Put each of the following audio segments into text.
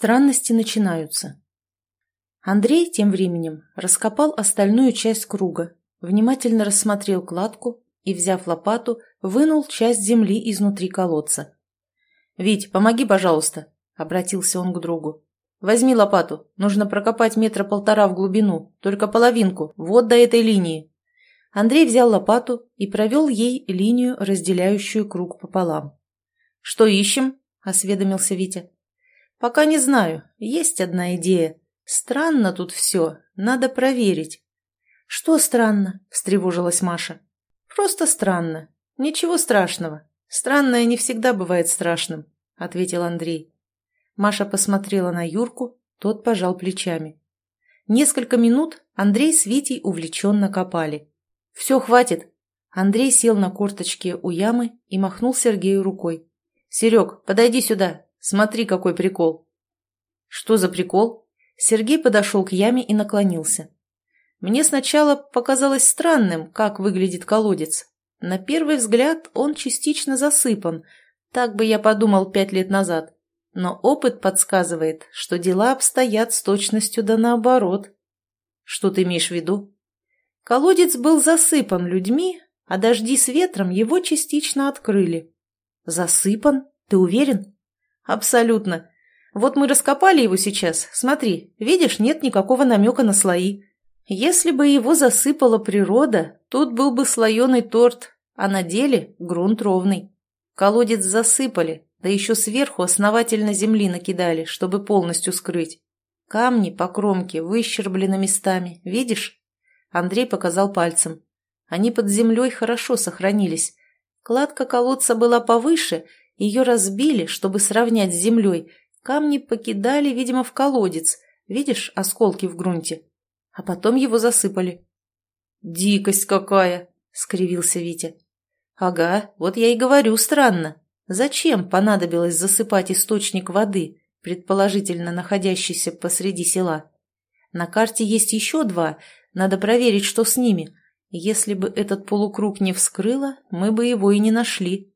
Странности начинаются. Андрей тем временем раскопал остальную часть круга, внимательно рассмотрел кладку и, взяв лопату, вынул часть земли изнутри колодца. «Вить, помоги, пожалуйста», — обратился он к другу. «Возьми лопату, нужно прокопать метра полтора в глубину, только половинку, вот до этой линии». Андрей взял лопату и провел ей линию, разделяющую круг пополам. «Что ищем?» — осведомился Витя. «Пока не знаю. Есть одна идея. Странно тут все. Надо проверить». «Что странно?» — встревожилась Маша. «Просто странно. Ничего страшного. Странное не всегда бывает страшным», — ответил Андрей. Маша посмотрела на Юрку, тот пожал плечами. Несколько минут Андрей с Витей увлеченно копали. «Все, хватит!» Андрей сел на корточке у ямы и махнул Сергею рукой. «Серег, подойди сюда, смотри, какой прикол!» «Что за прикол?» Сергей подошел к яме и наклонился. Мне сначала показалось странным, как выглядит колодец. На первый взгляд он частично засыпан, так бы я подумал пять лет назад. Но опыт подсказывает, что дела обстоят с точностью да наоборот. Что ты имеешь в виду? Колодец был засыпан людьми, а дожди с ветром его частично открыли. Засыпан? Ты уверен? Абсолютно. Вот мы раскопали его сейчас. Смотри, видишь, нет никакого намека на слои. Если бы его засыпала природа, тут был бы слоеный торт, а на деле грунт ровный. Колодец засыпали, да еще сверху основательно земли накидали, чтобы полностью скрыть. Камни по кромке выщерблены местами, видишь? Андрей показал пальцем. Они под землей хорошо сохранились. Кладка колодца была повыше, ее разбили, чтобы сравнять с землей. Камни покидали, видимо, в колодец. Видишь осколки в грунте? А потом его засыпали. «Дикость какая!» — скривился Витя. «Ага, вот я и говорю, странно. Зачем понадобилось засыпать источник воды, предположительно находящийся посреди села? На карте есть еще два, надо проверить, что с ними. Если бы этот полукруг не вскрыло, мы бы его и не нашли.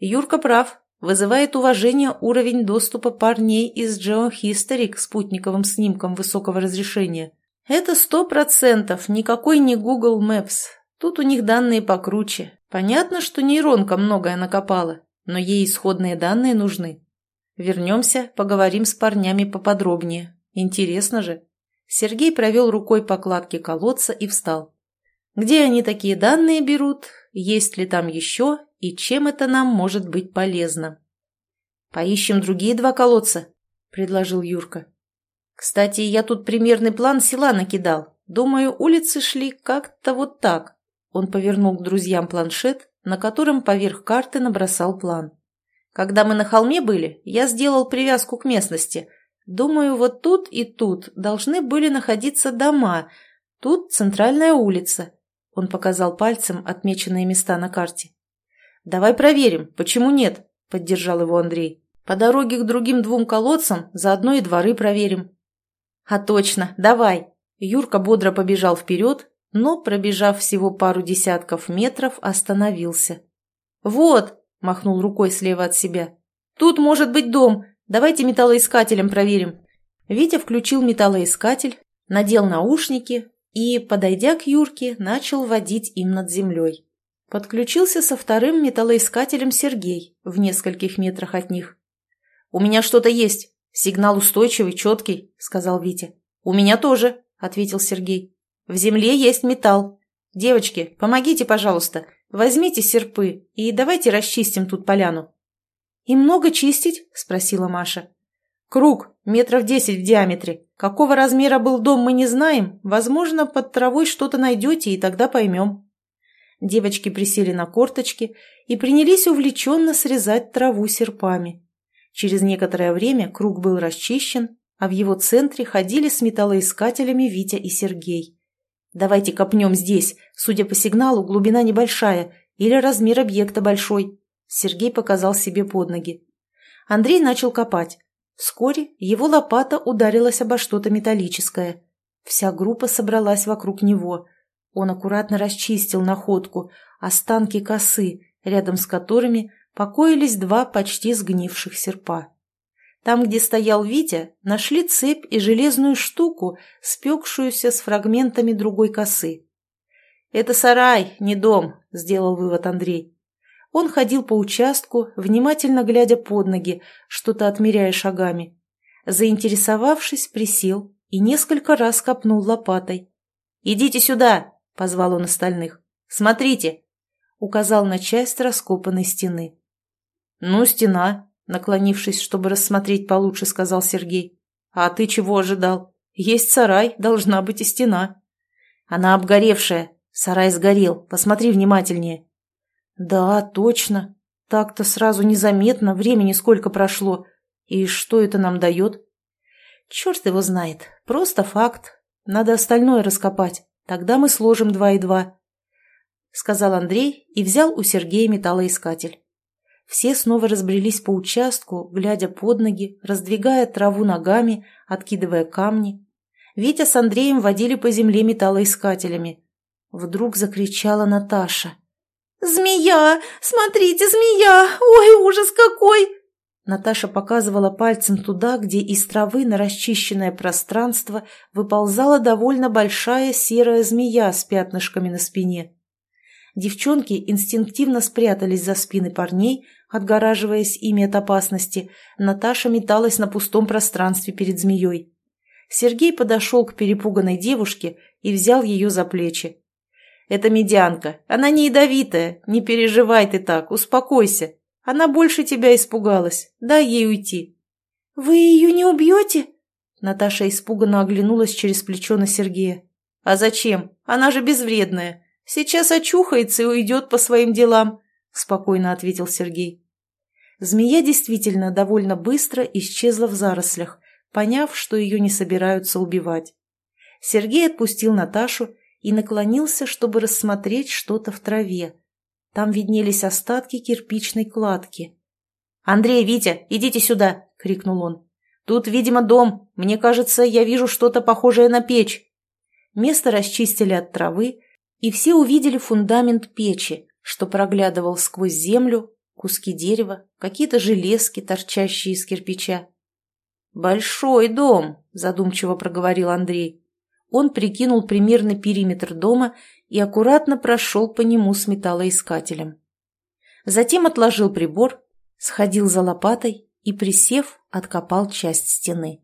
Юрка прав, вызывает уважение уровень доступа парней из GeoHistory к спутниковым снимкам высокого разрешения. Это сто процентов никакой не Google Maps. Тут у них данные покруче. Понятно, что нейронка многое накопала, но ей исходные данные нужны. Вернемся, поговорим с парнями поподробнее. Интересно же. Сергей провел рукой по кладке колодца и встал. Где они такие данные берут, есть ли там еще и чем это нам может быть полезно? «Поищем другие два колодца», — предложил Юрка. «Кстати, я тут примерный план села накидал. Думаю, улицы шли как-то вот так». Он повернул к друзьям планшет, на котором поверх карты набросал план. «Когда мы на холме были, я сделал привязку к местности — Думаю, вот тут и тут должны были находиться дома. Тут центральная улица. Он показал пальцем отмеченные места на карте. «Давай проверим, почему нет?» – поддержал его Андрей. «По дороге к другим двум колодцам заодно и дворы проверим». «А точно, давай!» Юрка бодро побежал вперед, но, пробежав всего пару десятков метров, остановился. «Вот!» – махнул рукой слева от себя. «Тут может быть дом, Давайте металлоискателем проверим». Витя включил металлоискатель, надел наушники и, подойдя к Юрке, начал водить им над землей. Подключился со вторым металлоискателем Сергей в нескольких метрах от них. «У меня что-то есть. Сигнал устойчивый, четкий», — сказал Витя. «У меня тоже», — ответил Сергей. «В земле есть металл. Девочки, помогите, пожалуйста. Возьмите серпы и давайте расчистим тут поляну». «И много чистить?» – спросила Маша. «Круг, метров десять в диаметре. Какого размера был дом, мы не знаем. Возможно, под травой что-то найдете, и тогда поймем». Девочки присели на корточки и принялись увлеченно срезать траву серпами. Через некоторое время круг был расчищен, а в его центре ходили с металлоискателями Витя и Сергей. «Давайте копнем здесь. Судя по сигналу, глубина небольшая или размер объекта большой», Сергей показал себе под ноги. Андрей начал копать. Вскоре его лопата ударилась обо что-то металлическое. Вся группа собралась вокруг него. Он аккуратно расчистил находку, останки косы, рядом с которыми покоились два почти сгнивших серпа. Там, где стоял Витя, нашли цепь и железную штуку, спекшуюся с фрагментами другой косы. «Это сарай, не дом», — сделал вывод Андрей. Он ходил по участку, внимательно глядя под ноги, что-то отмеряя шагами. Заинтересовавшись, присел и несколько раз копнул лопатой. «Идите сюда!» — позвал он остальных. «Смотрите!» — указал на часть раскопанной стены. «Ну, стена!» — наклонившись, чтобы рассмотреть получше, сказал Сергей. «А ты чего ожидал? Есть сарай, должна быть и стена». «Она обгоревшая. Сарай сгорел. Посмотри внимательнее». «Да, точно. Так-то сразу незаметно, времени сколько прошло. И что это нам дает? Черт его знает. Просто факт. Надо остальное раскопать. Тогда мы сложим два и два. Сказал Андрей и взял у Сергея металлоискатель. Все снова разбрелись по участку, глядя под ноги, раздвигая траву ногами, откидывая камни. Витя с Андреем водили по земле металлоискателями. Вдруг закричала Наташа. «Змея! Смотрите, змея! Ой, ужас какой!» Наташа показывала пальцем туда, где из травы на расчищенное пространство выползала довольно большая серая змея с пятнышками на спине. Девчонки инстинктивно спрятались за спины парней, отгораживаясь ими от опасности. Наташа металась на пустом пространстве перед змеей. Сергей подошел к перепуганной девушке и взял ее за плечи. «Это медянка. Она не ядовитая. Не переживай ты так. Успокойся. Она больше тебя испугалась. Дай ей уйти». «Вы ее не убьете?» Наташа испуганно оглянулась через плечо на Сергея. «А зачем? Она же безвредная. Сейчас очухается и уйдет по своим делам», — спокойно ответил Сергей. Змея действительно довольно быстро исчезла в зарослях, поняв, что ее не собираются убивать. Сергей отпустил Наташу и наклонился, чтобы рассмотреть что-то в траве. Там виднелись остатки кирпичной кладки. «Андрей, Витя, идите сюда!» — крикнул он. «Тут, видимо, дом. Мне кажется, я вижу что-то похожее на печь». Место расчистили от травы, и все увидели фундамент печи, что проглядывал сквозь землю, куски дерева, какие-то железки, торчащие из кирпича. «Большой дом», — задумчиво проговорил Андрей. Он прикинул примерный периметр дома и аккуратно прошел по нему с металлоискателем. Затем отложил прибор, сходил за лопатой и, присев, откопал часть стены.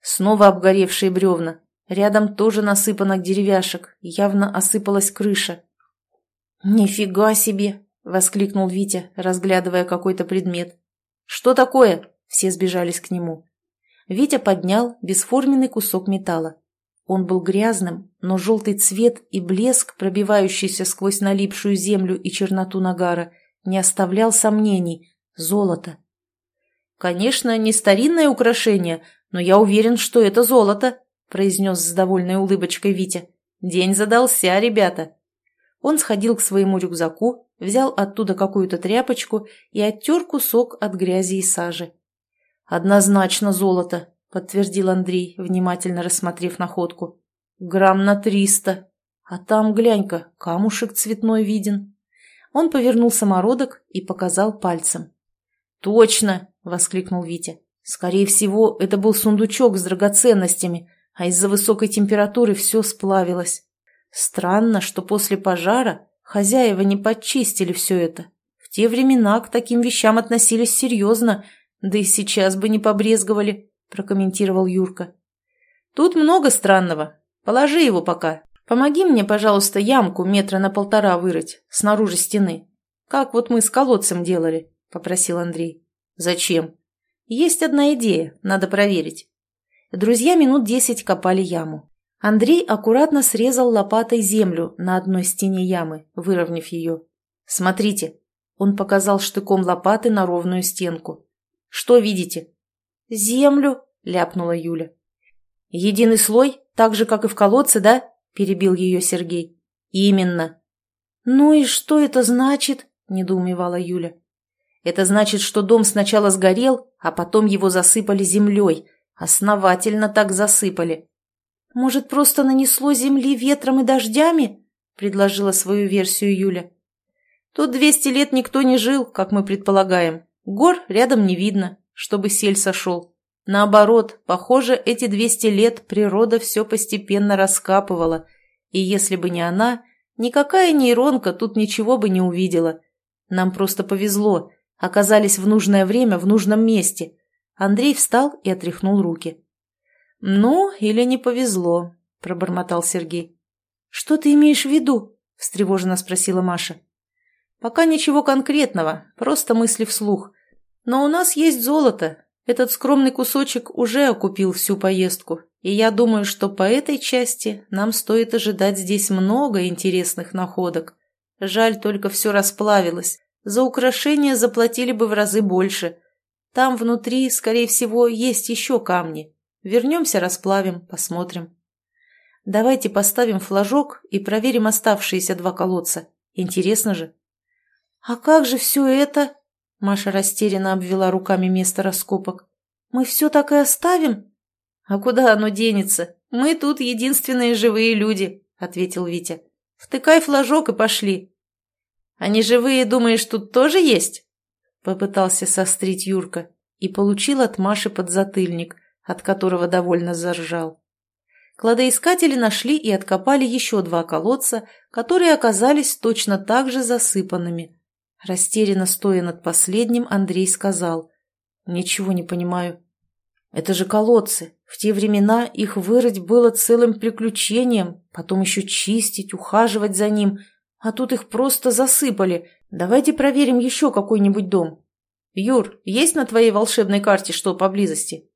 Снова обгоревшие бревна. Рядом тоже насыпано деревяшек, явно осыпалась крыша. «Нифига себе!» — воскликнул Витя, разглядывая какой-то предмет. «Что такое?» — все сбежались к нему. Витя поднял бесформенный кусок металла. Он был грязным, но желтый цвет и блеск, пробивающийся сквозь налипшую землю и черноту нагара, не оставлял сомнений. Золото. «Конечно, не старинное украшение, но я уверен, что это золото», произнес с довольной улыбочкой Витя. «День задался, ребята». Он сходил к своему рюкзаку, взял оттуда какую-то тряпочку и оттер кусок от грязи и сажи. «Однозначно золото», — подтвердил Андрей, внимательно рассмотрев находку. «Грамм на триста. А там, глянь-ка, камушек цветной виден». Он повернул самородок и показал пальцем. «Точно!» — воскликнул Витя. «Скорее всего, это был сундучок с драгоценностями, а из-за высокой температуры все сплавилось. Странно, что после пожара хозяева не подчистили все это. В те времена к таким вещам относились серьезно, да и сейчас бы не побрезговали. — прокомментировал Юрка. «Тут много странного. Положи его пока. Помоги мне, пожалуйста, ямку метра на полтора вырыть, снаружи стены. Как вот мы с колодцем делали», — попросил Андрей. «Зачем?» «Есть одна идея, надо проверить». Друзья минут десять копали яму. Андрей аккуратно срезал лопатой землю на одной стене ямы, выровняв ее. «Смотрите», — он показал штыком лопаты на ровную стенку. «Что видите?» «Землю!» — ляпнула Юля. «Единый слой, так же, как и в колодце, да?» — перебил ее Сергей. «Именно». «Ну и что это значит?» — недоумевала Юля. «Это значит, что дом сначала сгорел, а потом его засыпали землей. Основательно так засыпали». «Может, просто нанесло земли ветром и дождями?» — предложила свою версию Юля. «Тут двести лет никто не жил, как мы предполагаем. Гор рядом не видно. Чтобы сель сошел. Наоборот, похоже, эти 200 лет природа все постепенно раскапывала, и если бы не она, никакая нейронка тут ничего бы не увидела. Нам просто повезло, оказались в нужное время в нужном месте. Андрей встал и отряхнул руки. «Ну, или не повезло», — пробормотал Сергей. «Что ты имеешь в виду?» — встревоженно спросила Маша. «Пока ничего конкретного, просто мысли вслух. Но у нас есть золото, этот скромный кусочек уже окупил всю поездку, и я думаю, что по этой части нам стоит ожидать здесь много интересных находок. Жаль, только все расплавилось. За украшения заплатили бы в разы больше. Там внутри, скорее всего, есть еще камни. Вернемся, расплавим, посмотрим. Давайте поставим флажок и проверим оставшиеся два колодца. Интересно же. А как же все это? Маша растерянно обвела руками место раскопок. «Мы все так и оставим?» «А куда оно денется? Мы тут единственные живые люди», — ответил Витя. «Втыкай флажок и пошли». «Они живые, думаешь, тут тоже есть?» Попытался сострить Юрка и получил от Маши подзатыльник, от которого довольно заржал. Кладоискатели нашли и откопали еще два колодца, которые оказались точно так же засыпанными. Растерянно стоя над последним, Андрей сказал. «Ничего не понимаю. Это же колодцы. В те времена их вырыть было целым приключением, потом еще чистить, ухаживать за ним. А тут их просто засыпали. Давайте проверим еще какой-нибудь дом. Юр, есть на твоей волшебной карте что поблизости?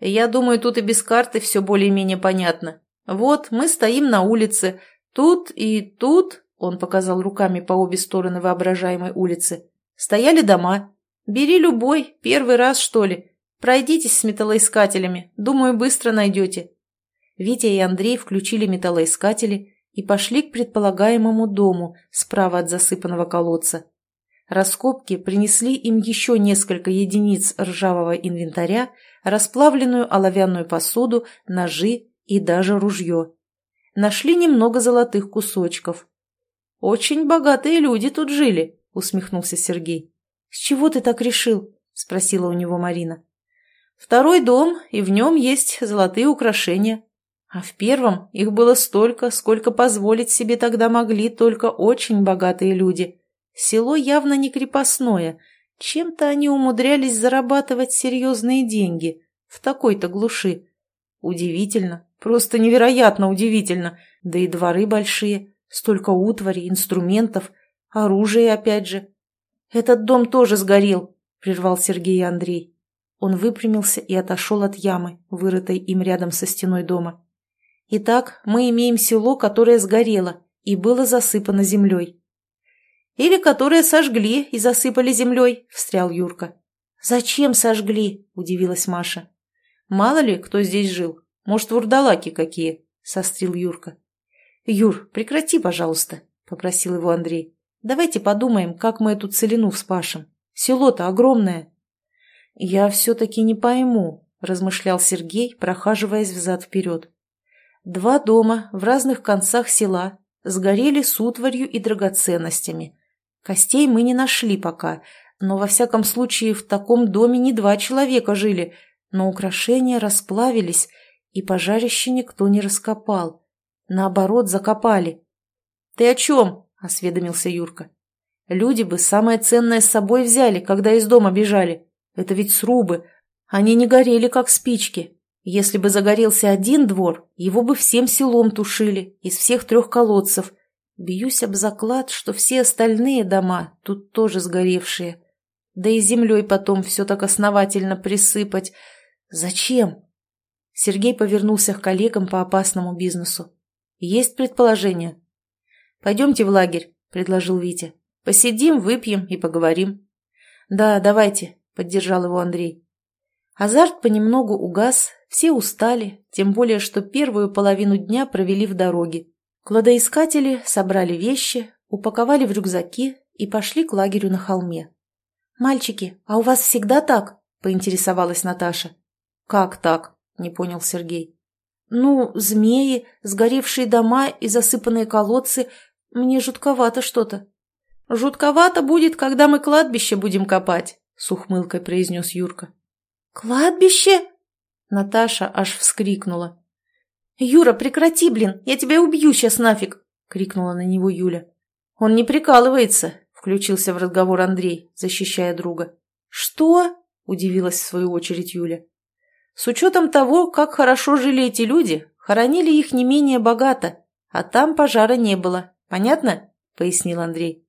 Я думаю, тут и без карты все более-менее понятно. Вот, мы стоим на улице. Тут и тут он показал руками по обе стороны воображаемой улицы. «Стояли дома. Бери любой, первый раз, что ли. Пройдитесь с металлоискателями. Думаю, быстро найдете». Витя и Андрей включили металлоискатели и пошли к предполагаемому дому справа от засыпанного колодца. Раскопки принесли им еще несколько единиц ржавого инвентаря, расплавленную оловянную посуду, ножи и даже ружье. Нашли немного золотых кусочков. «Очень богатые люди тут жили», — усмехнулся Сергей. «С чего ты так решил?» — спросила у него Марина. «Второй дом, и в нем есть золотые украшения. А в первом их было столько, сколько позволить себе тогда могли только очень богатые люди. Село явно не крепостное. Чем-то они умудрялись зарабатывать серьезные деньги в такой-то глуши. Удивительно, просто невероятно удивительно, да и дворы большие». Столько утвари, инструментов, оружия опять же. Этот дом тоже сгорел, прервал Сергей Андрей. Он выпрямился и отошел от ямы, вырытой им рядом со стеной дома. Итак, мы имеем село, которое сгорело и было засыпано землей. Или которое сожгли и засыпали землей, встрял Юрка. «Зачем сожгли?» – удивилась Маша. «Мало ли, кто здесь жил. Может, вурдалаки какие?» – сострил Юрка. «Юр, прекрати, пожалуйста», — попросил его Андрей. «Давайте подумаем, как мы эту целину вспашем. Село-то огромное». «Я все-таки не пойму», — размышлял Сергей, прохаживаясь взад-вперед. «Два дома в разных концах села сгорели с утварью и драгоценностями. Костей мы не нашли пока, но во всяком случае в таком доме не два человека жили, но украшения расплавились, и пожарище никто не раскопал. Наоборот, закопали. «Ты о чем?» – осведомился Юрка. «Люди бы самое ценное с собой взяли, когда из дома бежали. Это ведь срубы. Они не горели, как спички. Если бы загорелся один двор, его бы всем селом тушили, из всех трех колодцев. Бьюсь об заклад, что все остальные дома тут тоже сгоревшие. Да и землей потом все так основательно присыпать. Зачем?» Сергей повернулся к коллегам по опасному бизнесу. Есть предположение? Пойдемте в лагерь, предложил Витя. Посидим, выпьем и поговорим. Да, давайте, поддержал его Андрей. Азарт понемногу угас, все устали, тем более, что первую половину дня провели в дороге. Кладоискатели собрали вещи, упаковали в рюкзаки и пошли к лагерю на холме. «Мальчики, а у вас всегда так?» – поинтересовалась Наташа. «Как так?» – не понял Сергей. «Ну, змеи, сгоревшие дома и засыпанные колодцы. Мне жутковато что-то». «Жутковато будет, когда мы кладбище будем копать», — с ухмылкой произнес Юрка. «Кладбище?» Наташа аж вскрикнула. «Юра, прекрати, блин, я тебя убью сейчас нафиг!» — крикнула на него Юля. «Он не прикалывается», — включился в разговор Андрей, защищая друга. «Что?» — удивилась в свою очередь Юля. «С учетом того, как хорошо жили эти люди, хоронили их не менее богато, а там пожара не было. Понятно?» — пояснил Андрей.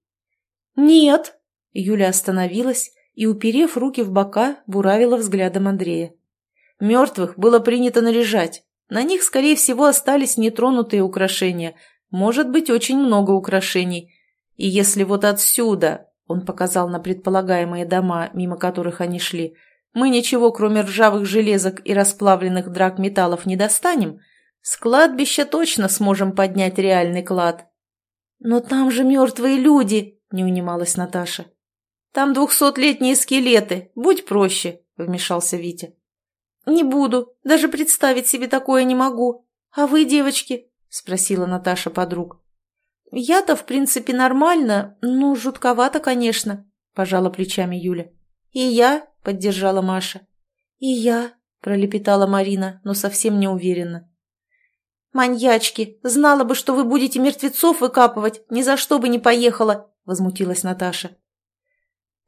«Нет!» — Юля остановилась и, уперев руки в бока, буравила взглядом Андрея. «Мертвых было принято наряжать. На них, скорее всего, остались нетронутые украшения. Может быть, очень много украшений. И если вот отсюда, он показал на предполагаемые дома, мимо которых они шли, мы ничего, кроме ржавых железок и расплавленных драгметаллов, не достанем, с кладбища точно сможем поднять реальный клад. «Но там же мертвые люди!» — не унималась Наташа. Там двухсотлетние скелеты. Будь проще», — вмешался Витя. «Не буду. Даже представить себе такое не могу. А вы, девочки?» — спросила Наташа подруг. «Я-то, в принципе, нормально. Ну, жутковато, конечно», — пожала плечами Юля. «И я», — поддержала Маша. «И я», — пролепетала Марина, но совсем не уверенно. «Маньячки! Знала бы, что вы будете мертвецов выкапывать, ни за что бы не поехала!» — возмутилась Наташа.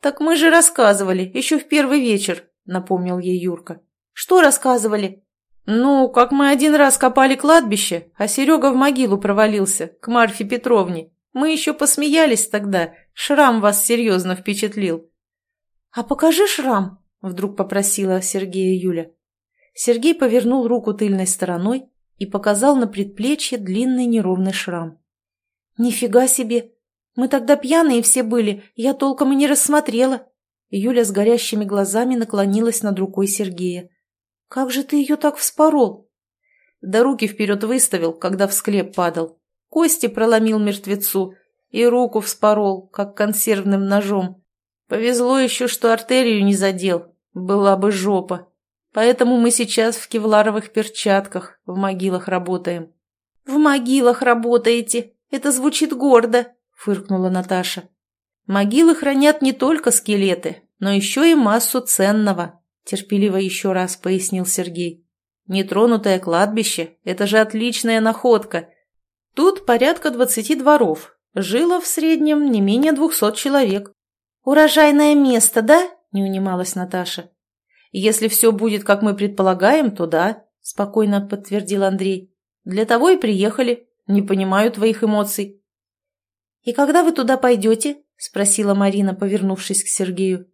«Так мы же рассказывали, еще в первый вечер», — напомнил ей Юрка. «Что рассказывали?» «Ну, как мы один раз копали кладбище, а Серега в могилу провалился, к Марфе Петровне. Мы еще посмеялись тогда, шрам вас серьезно впечатлил». «А покажи шрам», — вдруг попросила Сергея Юля. Сергей повернул руку тыльной стороной и показал на предплечье длинный неровный шрам. «Нифига себе! Мы тогда пьяные все были, я толком и не рассмотрела». Юля с горящими глазами наклонилась над рукой Сергея. «Как же ты ее так вспорол?» Да руки вперед выставил, когда в склеп падал. Кости проломил мертвецу и руку вспорол, как консервным ножом. Повезло еще, что артерию не задел. Была бы жопа. Поэтому мы сейчас в кевларовых перчатках в могилах работаем. «В могилах работаете? Это звучит гордо!» фыркнула Наташа. «Могилы хранят не только скелеты, но еще и массу ценного», терпеливо еще раз пояснил Сергей. «Нетронутое кладбище – это же отличная находка. Тут порядка двадцати дворов, жило в среднем не менее двухсот человек». «Урожайное место, да?» – не унималась Наташа. «Если все будет, как мы предполагаем, то да», – спокойно подтвердил Андрей. «Для того и приехали. Не понимаю твоих эмоций». «И когда вы туда пойдете?» – спросила Марина, повернувшись к Сергею.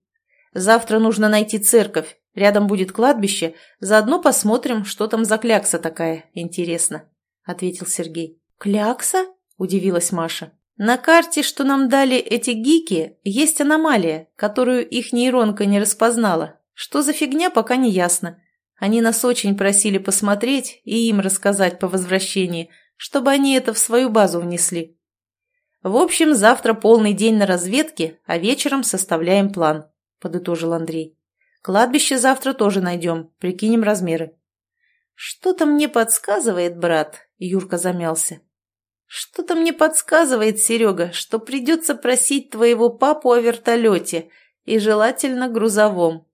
«Завтра нужно найти церковь. Рядом будет кладбище. Заодно посмотрим, что там за клякса такая. Интересно», – ответил Сергей. «Клякса?» – удивилась Маша. «На карте, что нам дали эти гики, есть аномалия, которую их нейронка не распознала. Что за фигня, пока не ясно. Они нас очень просили посмотреть и им рассказать по возвращении, чтобы они это в свою базу внесли. «В общем, завтра полный день на разведке, а вечером составляем план», — подытожил Андрей. «Кладбище завтра тоже найдем, прикинем размеры». «Что-то мне подсказывает, брат», — Юрка замялся. «Что-то мне подсказывает, Серега, что придется просить твоего папу о вертолете, и желательно грузовом.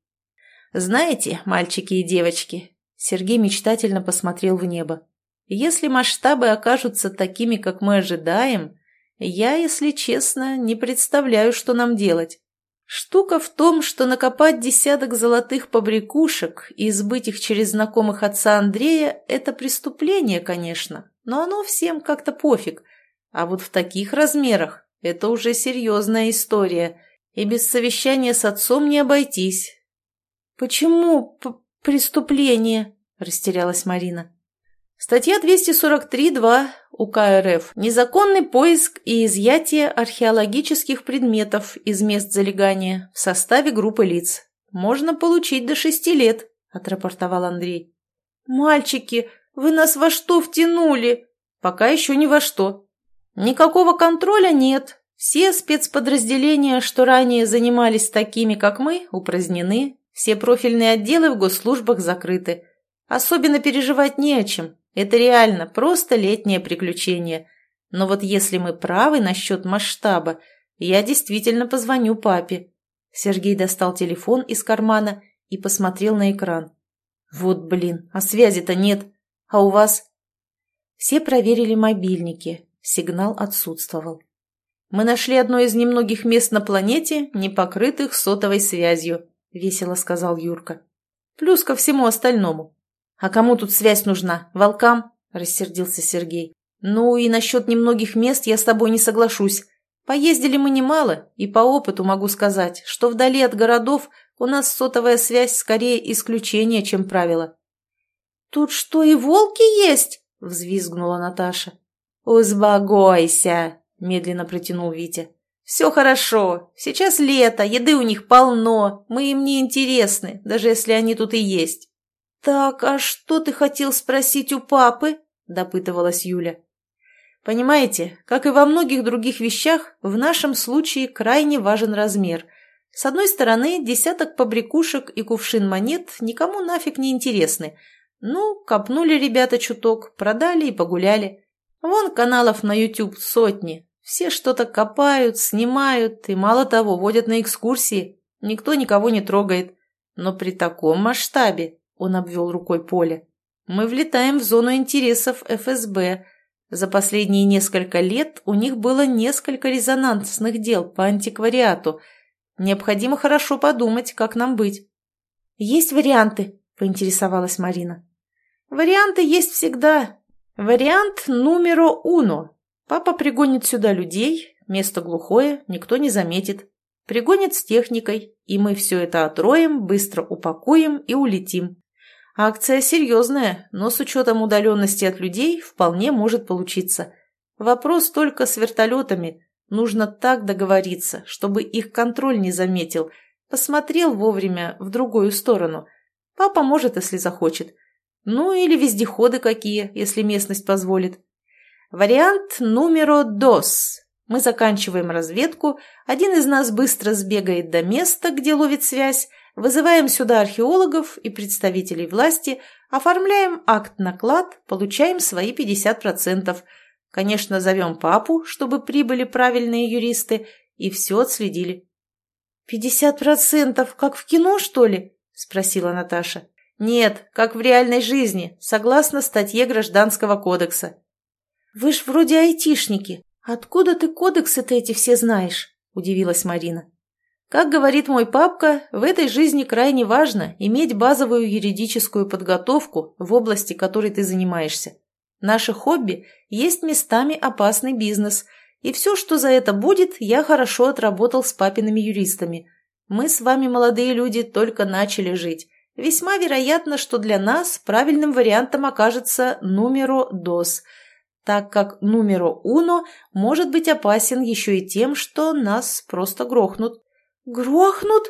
Знаете, мальчики и девочки, Сергей мечтательно посмотрел в небо. Если масштабы окажутся такими, как мы ожидаем, я, если честно, не представляю, что нам делать. Штука в том, что накопать десяток золотых побрякушек и сбыть их через знакомых отца Андрея – это преступление, конечно, но оно всем как-то пофиг. А вот в таких размерах это уже серьезная история, и без совещания с отцом не обойтись. «Почему преступление?» – растерялась Марина. Статья 243.2 УК РФ «Незаконный поиск и изъятие археологических предметов из мест залегания в составе группы лиц. Можно получить до шести лет», – отрапортовал Андрей. «Мальчики, вы нас во что втянули?» «Пока еще ни во что. Никакого контроля нет. Все спецподразделения, что ранее занимались такими, как мы, упразднены. Все профильные отделы в госслужбах закрыты. Особенно переживать не о чем. Это реально просто летнее приключение. Но вот если мы правы насчет масштаба, я действительно позвоню папе. Сергей достал телефон из кармана и посмотрел на экран. «Вот блин, а связи-то нет. А у вас?» Все проверили мобильники. Сигнал отсутствовал. «Мы нашли одно из немногих мест на планете, не покрытых сотовой связью», — весело сказал Юрка. «Плюс ко всему остальному. А кому тут связь нужна? Волкам?» — рассердился Сергей. «Ну и насчет немногих мест я с тобой не соглашусь. Поездили мы немало, и по опыту могу сказать, что вдали от городов у нас сотовая связь скорее исключение, чем правило». «Тут что, и волки есть?» — взвизгнула Наташа. «Узбогойся!» — медленно протянул Витя. «Все хорошо. Сейчас лето, еды у них полно. Мы им не интересны, даже если они тут и есть». «Так, а что ты хотел спросить у папы?» – допытывалась Юля. «Понимаете, как и во многих других вещах, в нашем случае крайне важен размер. С одной стороны, десяток побрякушек и кувшин монет никому нафиг не интересны. Ну, копнули ребята чуток, продали и погуляли. Вон каналов на YouTube сотни. Все что-то копают, снимают и, мало того, водят на экскурсии. Никто никого не трогает. Но при таком масштабе он обвел рукой поле. «Мы влетаем в зону интересов ФСБ. За последние несколько лет у них было несколько резонансных дел по антиквариату. Необходимо хорошо подумать, как нам быть». «Есть варианты?» – поинтересовалась Марина. «Варианты есть всегда. Вариант номеро уно. Папа пригонит сюда людей, место глухое, никто не заметит. Пригонит с техникой, и мы все это отроем, быстро упакуем и улетим. Акция серьезная, но с учетом удаленности от людей вполне может получиться. Вопрос только с вертолетами. Нужно так договориться, чтобы их контроль не заметил. Посмотрел вовремя в другую сторону. Папа может, если захочет. Ну или вездеходы какие, если местность позволит. Вариант номеро дос. Мы заканчиваем разведку, один из нас быстро сбегает до места, где ловит связь, Вызываем сюда археологов и представителей власти, оформляем акт на клад, получаем свои 50%. Конечно, зовем папу, чтобы прибыли правильные юристы, и все отследили. «Пятьдесят процентов, как в кино, что ли?» – спросила Наташа. «Нет, как в реальной жизни, согласно статье Гражданского кодекса». «Вы ж вроде айтишники. Откуда ты кодексы-то эти все знаешь?» – удивилась Марина. Как говорит мой папка, в этой жизни крайне важно иметь базовую юридическую подготовку в области, которой ты занимаешься. Наше хобби есть местами опасный бизнес, и все, что за это будет, я хорошо отработал с папиными юристами. Мы с вами, молодые люди, только начали жить. Весьма вероятно, что для нас правильным вариантом окажется нумеро дос, так как нумеро уно может быть опасен еще и тем, что нас просто грохнут. «Грохнут?»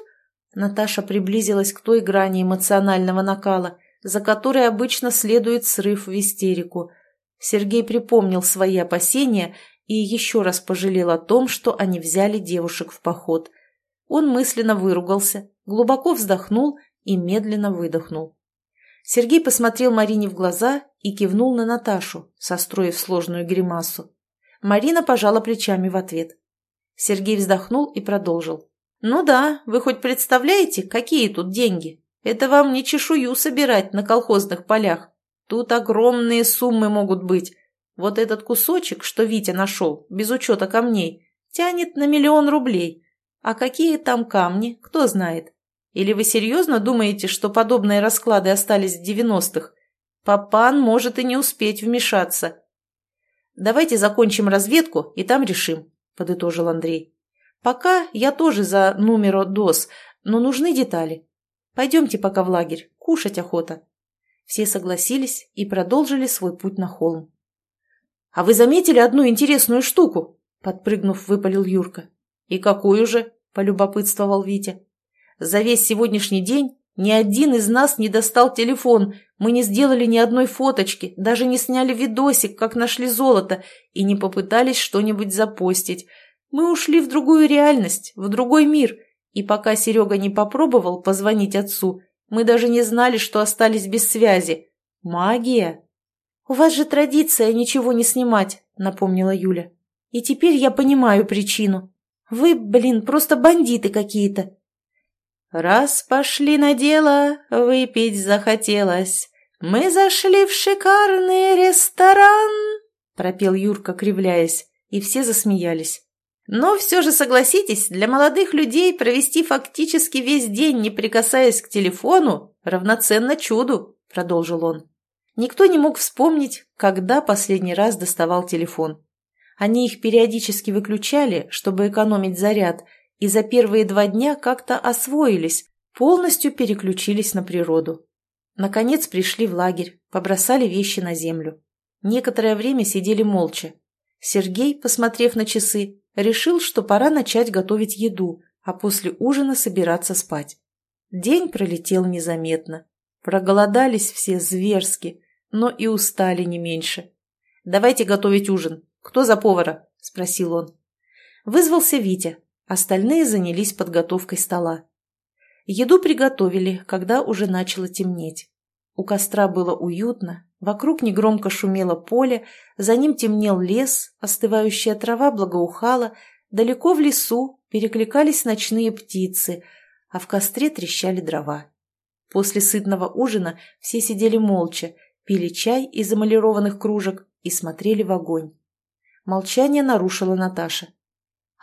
Наташа приблизилась к той грани эмоционального накала, за которой обычно следует срыв в истерику. Сергей припомнил свои опасения и еще раз пожалел о том, что они взяли девушек в поход. Он мысленно выругался, глубоко вздохнул и медленно выдохнул. Сергей посмотрел Марине в глаза и кивнул на Наташу, состроив сложную гримасу. Марина пожала плечами в ответ. Сергей вздохнул и продолжил. «Ну да, вы хоть представляете, какие тут деньги? Это вам не чешую собирать на колхозных полях. Тут огромные суммы могут быть. Вот этот кусочек, что Витя нашел, без учета камней, тянет на миллион рублей. А какие там камни, кто знает? Или вы серьезно думаете, что подобные расклады остались в девяностых? Папан может и не успеть вмешаться. «Давайте закончим разведку и там решим», — подытожил Андрей. Пока я тоже за номеро ДОС, но нужны детали. Пойдемте пока в лагерь, кушать охота». Все согласились и продолжили свой путь на холм. «А вы заметили одну интересную штуку?» Подпрыгнув, выпалил Юрка. «И какую же?» – полюбопытствовал Витя. «За весь сегодняшний день ни один из нас не достал телефон, мы не сделали ни одной фоточки, даже не сняли видосик, как нашли золото, и не попытались что-нибудь запостить. Мы ушли в другую реальность, в другой мир, и пока Серега не попробовал позвонить отцу, мы даже не знали, что остались без связи. Магия. «У вас же традиция ничего не снимать», — напомнила Юля. «И теперь я понимаю причину. Вы, блин, просто бандиты какие-то». «Раз пошли на дело, выпить захотелось. Мы зашли в шикарный ресторан!» — пропел Юрка, кривляясь, и все засмеялись. «Но все же согласитесь, для молодых людей провести фактически весь день, не прикасаясь к телефону, равноценно чуду», — продолжил он. Никто не мог вспомнить, когда последний раз доставал телефон. Они их периодически выключали, чтобы экономить заряд, и за первые два дня как-то освоились, полностью переключились на природу. Наконец пришли в лагерь, побросали вещи на землю. Некоторое время сидели молча. Сергей, посмотрев на часы, решил, что пора начать готовить еду, а после ужина собираться спать. День пролетел незаметно. Проголодались все зверски, но и устали не меньше. «Давайте готовить ужин. Кто за повара?» – спросил он. Вызвался Витя. Остальные занялись подготовкой стола. Еду приготовили, когда уже начало темнеть. У костра было уютно, вокруг негромко шумело поле, за ним темнел лес, остывающая трава благоухала, далеко в лесу перекликались ночные птицы, а в костре трещали дрова. После сытного ужина все сидели молча, пили чай из эмалированных кружек и смотрели в огонь. Молчание нарушила Наташа.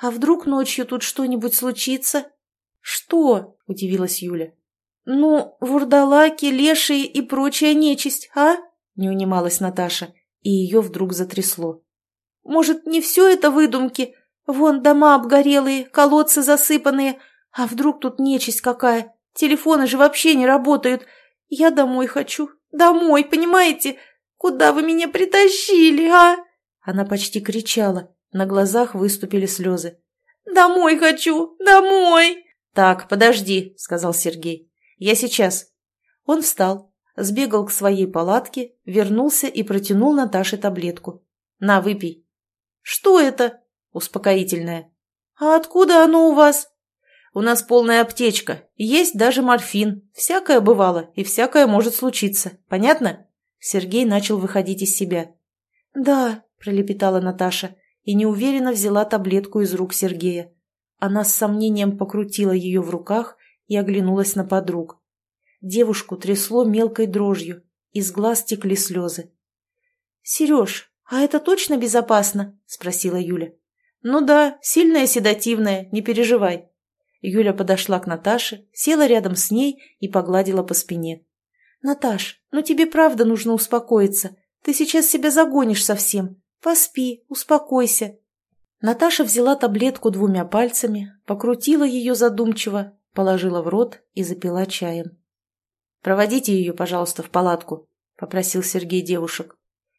«А вдруг ночью тут что-нибудь случится?» «Что?» – удивилась Юля. «Ну, вурдалаки, лешие и прочая нечисть, а?» – не унималась Наташа, и ее вдруг затрясло. «Может, не все это выдумки? Вон дома обгорелые, колодцы засыпанные. А вдруг тут нечисть какая? Телефоны же вообще не работают. Я домой хочу. Домой, понимаете? Куда вы меня притащили, а?» Она почти кричала. На глазах выступили слезы. «Домой хочу! Домой!» «Так, подожди», — сказал Сергей. «Я сейчас». Он встал, сбегал к своей палатке, вернулся и протянул Наташе таблетку. «На, выпей». «Что это?» «Успокоительное». «А откуда оно у вас?» «У нас полная аптечка. Есть даже морфин. Всякое бывало, и всякое может случиться. Понятно?» Сергей начал выходить из себя. «Да», — пролепетала Наташа и неуверенно взяла таблетку из рук Сергея. Она с сомнением покрутила ее в руках и оглянулась на подруг. Девушку трясло мелкой дрожью, из глаз текли слезы. «Сереж, а это точно безопасно?» – спросила Юля. «Ну да, сильное седативное, не переживай». Юля подошла к Наташе, села рядом с ней и погладила по спине. «Наташ, ну тебе правда нужно успокоиться. Ты сейчас себя загонишь совсем. Поспи, успокойся. Наташа взяла таблетку двумя пальцами, покрутила ее задумчиво, положила в рот и запила чаем. «Проводите ее, пожалуйста, в палатку», — попросил Сергей девушек.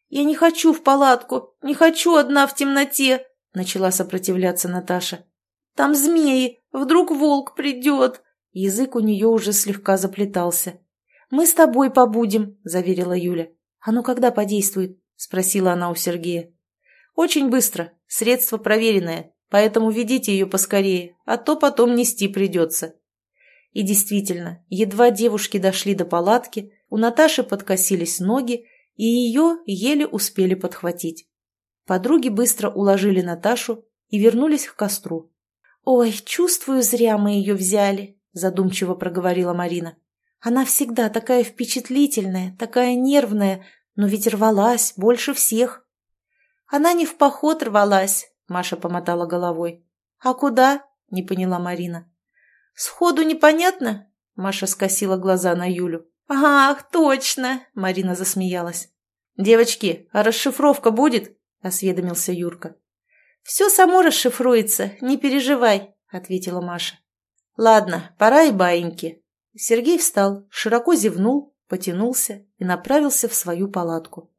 «Я не хочу в палатку, не хочу одна в темноте», — начала сопротивляться Наташа. «Там змеи, вдруг волк придет». Язык у нее уже слегка заплетался. «Мы с тобой побудем», — заверила Юля. «Оно когда подействует?» — спросила она у Сергея. «Очень быстро. Средство проверенное. Поэтому ведите ее поскорее, а то потом нести придется». И действительно, едва девушки дошли до палатки, у Наташи подкосились ноги, и ее еле успели подхватить. Подруги быстро уложили Наташу и вернулись к костру. «Ой, чувствую, зря мы ее взяли», — задумчиво проговорила Марина. «Она всегда такая впечатлительная, такая нервная, но ведь рвалась больше всех». «Она не в поход рвалась», — Маша помотала головой. «А куда?» — не поняла Марина. «Сходу непонятно?» — Маша скосила глаза на Юлю. «Ах, точно!» — Марина засмеялась. «Девочки, а расшифровка будет?» — осведомился Юрка. «Все само расшифруется, не переживай», — ответила Маша. «Ладно, пора и баиньки». Сергей встал, широко зевнул, потянулся и направился в свою палатку.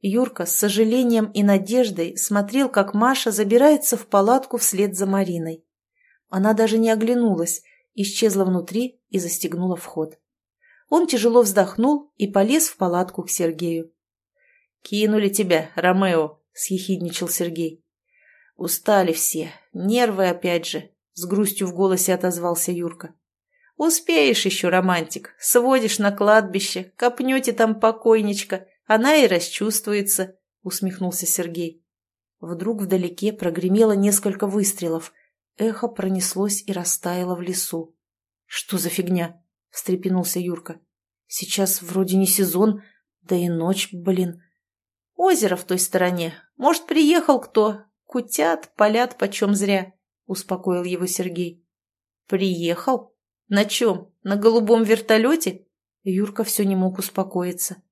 Юрка с сожалением и надеждой смотрел, как Маша забирается в палатку вслед за Мариной. Она даже не оглянулась, исчезла внутри и застегнула вход. Он тяжело вздохнул и полез в палатку к Сергею. «Кинули тебя, Ромео», — съехидничал Сергей. «Устали все, нервы опять же», — с грустью в голосе отозвался Юрка. «Успеешь еще, романтик, сводишь на кладбище, копнете там покойничка, она и расчувствуется, — усмехнулся Сергей. Вдруг вдалеке прогремело несколько выстрелов. Эхо пронеслось и растаяло в лесу. «Что за фигня?» — встрепенулся Юрка. «Сейчас вроде не сезон, да и ночь, блин». «Озеро в той стороне. Может, приехал кто? Кутят, полят почем зря», — успокоил его Сергей. «Приехал? На чем? На голубом вертолете?» Юрка все не мог успокоиться.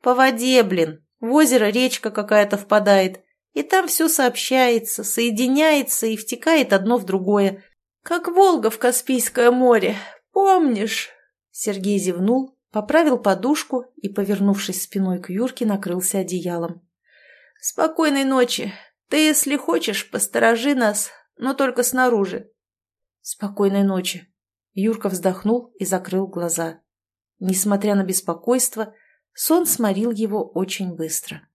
«По воде, блин. В озеро речка какая-то впадает. И там все сообщается, соединяется и втекает одно в другое. Как Волга в Каспийское море. Помнишь?» Сергей зевнул, поправил подушку и, повернувшись спиной к Юрке, накрылся одеялом. «Спокойной ночи. Ты, если хочешь, посторожи нас, но только снаружи». «Спокойной ночи». Юрка вздохнул и закрыл глаза. Несмотря на беспокойство, сон сморил его очень быстро.